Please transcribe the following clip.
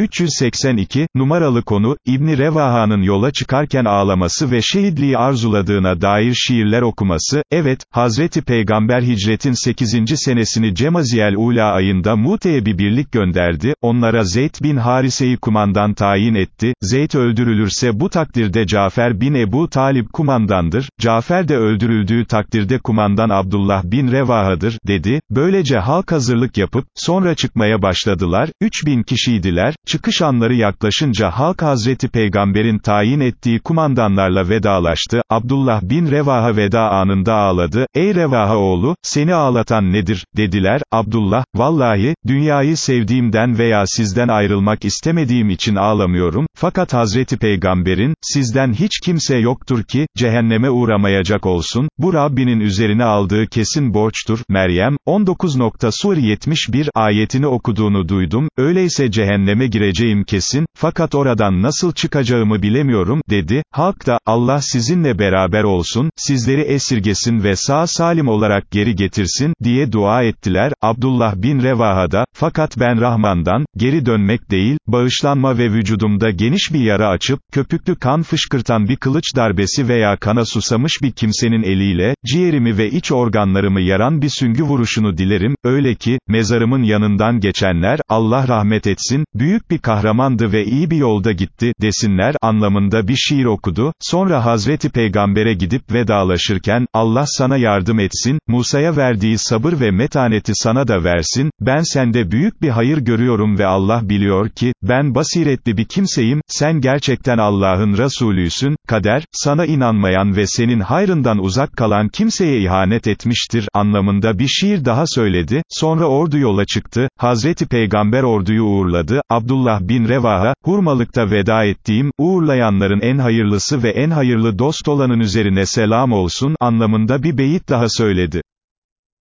382, numaralı konu, İbni Revaha'nın yola çıkarken ağlaması ve şehitliği arzuladığına dair şiirler okuması, evet, Hazreti Peygamber hicretin 8. senesini Cemaziyel Ula ayında Mute'ye bir birlik gönderdi, onlara Zeyd bin Harise'yi kumandan tayin etti, Zeyd öldürülürse bu takdirde Cafer bin Ebu Talib kumandandır, Cafer de öldürüldüğü takdirde kumandan Abdullah bin Revaha'dır, dedi, böylece halk hazırlık yapıp, sonra çıkmaya başladılar, 3000 kişiydiler, çıkış anları yaklaşınca halk Hazreti Peygamber'in tayin ettiği kumandanlarla vedalaştı, Abdullah bin Revaha veda anında ağladı, ey Revaha oğlu, seni ağlatan nedir, dediler, Abdullah, vallahi, dünyayı sevdiğimden veya sizden ayrılmak istemediğim için ağlamıyorum, fakat Hazreti Peygamber'in, sizden hiç kimse yoktur ki, cehenneme uğramayacak olsun, bu Rabbinin üzerine aldığı kesin borçtur, Meryem, 19. Sur 71 ayetini okuduğunu duydum, öyleyse cehenneme gireceğim kesin, fakat oradan nasıl çıkacağımı bilemiyorum, dedi, halk da, Allah sizinle beraber olsun, sizleri esirgesin ve sağ salim olarak geri getirsin, diye dua ettiler, Abdullah bin Revaha'da, fakat ben Rahman'dan, geri dönmek değil, bağışlanma ve vücudumda geniş bir yara açıp, köpüklü kan fışkırtan bir kılıç darbesi veya kana susamış bir kimsenin eliyle, ciğerimi ve iç organlarımı yaran bir süngü vuruşunu dilerim, öyle ki, mezarımın yanından geçenler, Allah rahmet etsin, büyük bir kahramandı ve iyi bir yolda gitti, desinler, anlamında bir şiir okudu, sonra Hazreti Peygamber'e gidip vedalaşırken, Allah sana yardım etsin, Musa'ya verdiği sabır ve metaneti sana da versin, ben sende büyük bir hayır görüyorum ve Allah biliyor ki, ben basiretli bir kimseyim, sen gerçekten Allah'ın Resulüsün, kader, sana inanmayan ve senin hayrından uzak kalan kimseye ihanet etmiştir, anlamında bir şiir daha söyledi, sonra ordu yola çıktı, Hazreti Peygamber orduyu uğurladı, Abdullah bin Revaha, hurmalıkta veda ettiğim, uğurlayanların en hayırlısı ve en hayırlı dost olanın üzerine selam olsun, anlamında bir beyit daha söyledi.